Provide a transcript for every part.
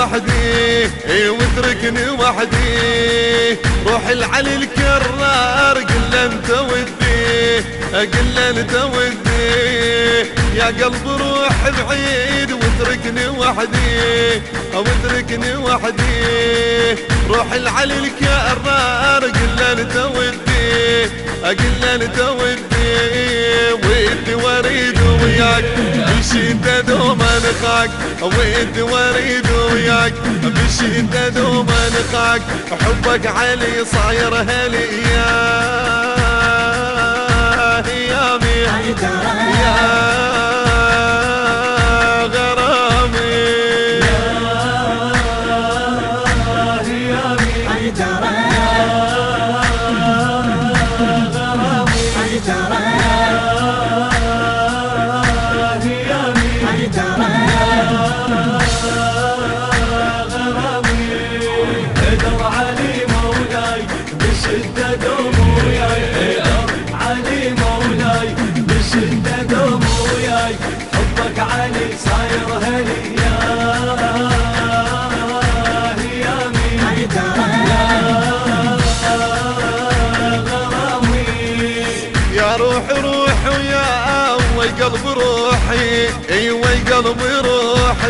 وحدي واتركني وحدي. روح العلي الكرار قل أنت ودي قل أنت ودي. يا قلب روح بعيد واتركني وحدي واتركني وحدي. روح العلي الكرار قل أنت ودي قل أنت ودي. بشدة دوما نخاك ودي واريد وياك. بشدة دوما نخاك حبك علي صاير هلي يا يا مين يا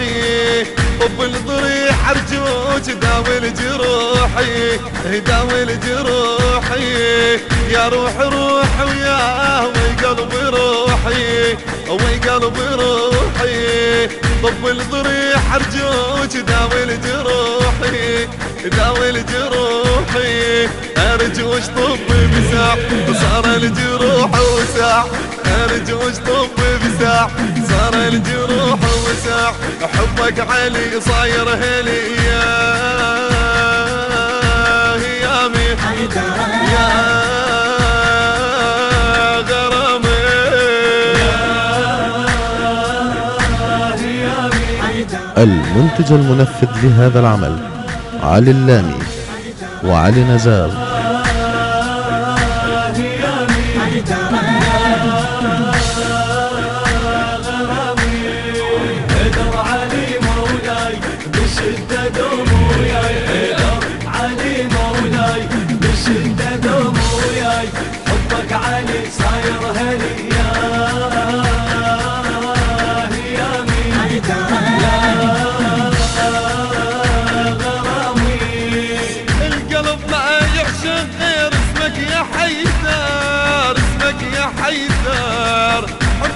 روحي طب الضريح أرجوك داوي الجروحي داوي الجروحي يا روح روح ويا وي قلب روحي وي قلب روحي. طب الضريح أرجوك داوي الجروحي داوي الجروحي ارجوش طب بساع صار الجروح وساع. ارجوش طب بساع صار الجروح وساع. حبك علي صاير هلي. يا يا مين يا المنتج المنفذ لهذا العمل علي اللامي. وعلي نزار. حبك علي صاير هليا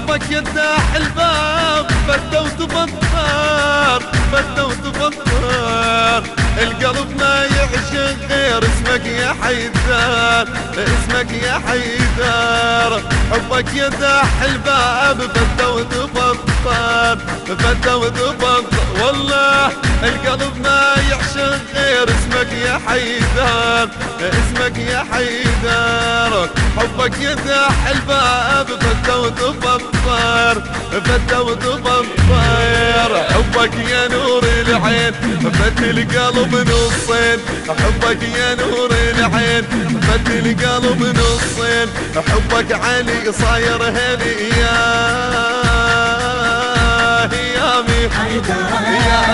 حبك يداح الباب فتى وتبطر فتى وتبطر القلب ما يعشق غير اسمك يا حيدر اسمك يا حيدر. حبك يداح الباب فتى وتبطر فتى وتبطر والله القلب حيدر اسمك يا حيدر. حبك يداح الباب فتى وتفطر فتى وتفطر. حبك يا نور العين فت القلب نصين. حبك يا نور العين فت القلب نصين. حبك علي صاير هلي يا يا مين يا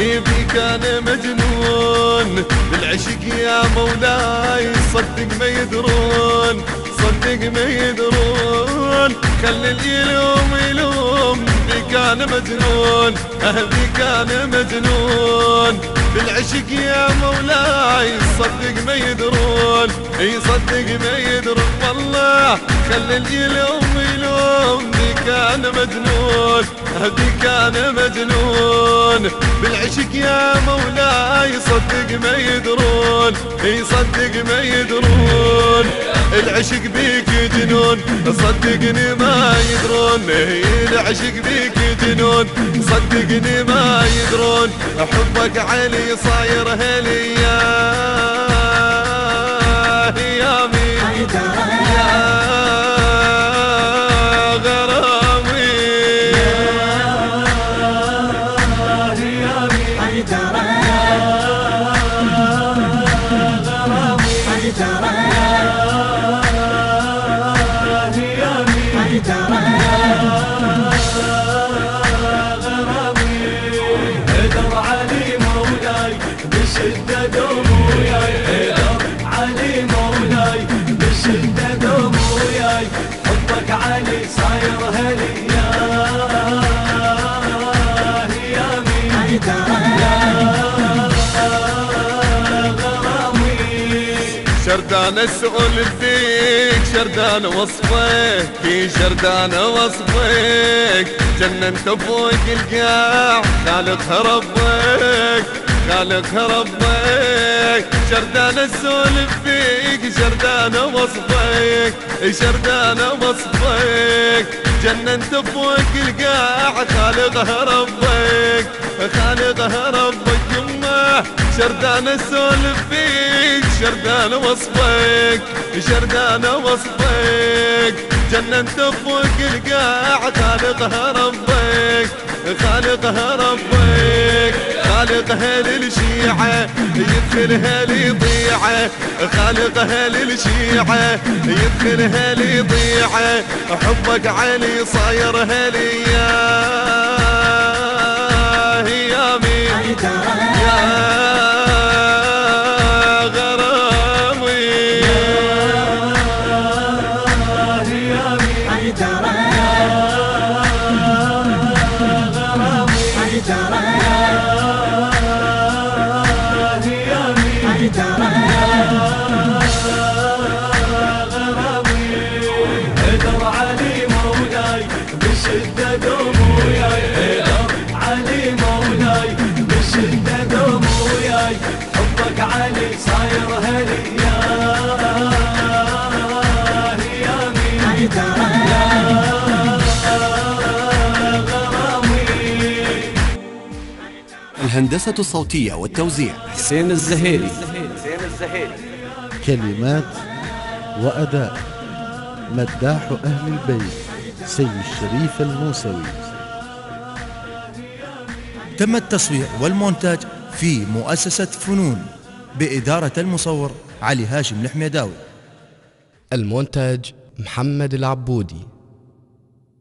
بيك أنا مجنون. بالعشق يا مولاي صدق ما يدرون صدق ما يدرون. خلي اليلوم يلوم بيك أنا مجنون بيك أنا مجنون. بالعشق يا مولاي صدق ما يدرون. إي صدق ما يدرون والله خلي اليلوم يلوم. بيك أنا مجنون بيك أنا مجنون. بالعشق يا مولاي صدق ما يدرون. إي صدق ما يدرون. العشق بيك جنون صدقني ما يدرون. العشق بيك جنون صدقني ما يدرون. حبك علي صاير هلي يا يامي شردان اسأل فيك شردان وصفك شردان وصفك. جننت فوق القاع خالقها ربك خالقها ربك. شردان اسولف فيك شردان وصفك شردان وصفك. جننت فوق القاع خالقها ربك خالقها ربك. يمه شردان اسولف فيك شردان وصفك شردان وصفك. جننت فوق القاع خالقها ربك خالقها ربك. خالقها للشيعة يدخلها لضيعة. خالقها للشيعة يدخلها لضيعة. حبك علي صاير هلي يا يامي الهندسة الصوتية والتوزيع. حسين الزهيري. كلمات وأداء. مداح أهل البيت. سي الشريف الموسوي. تم التصوير والمونتاج في مؤسسة فنون بإدارة المصور علي هاشم الحميداوي. المونتاج محمد العبودي.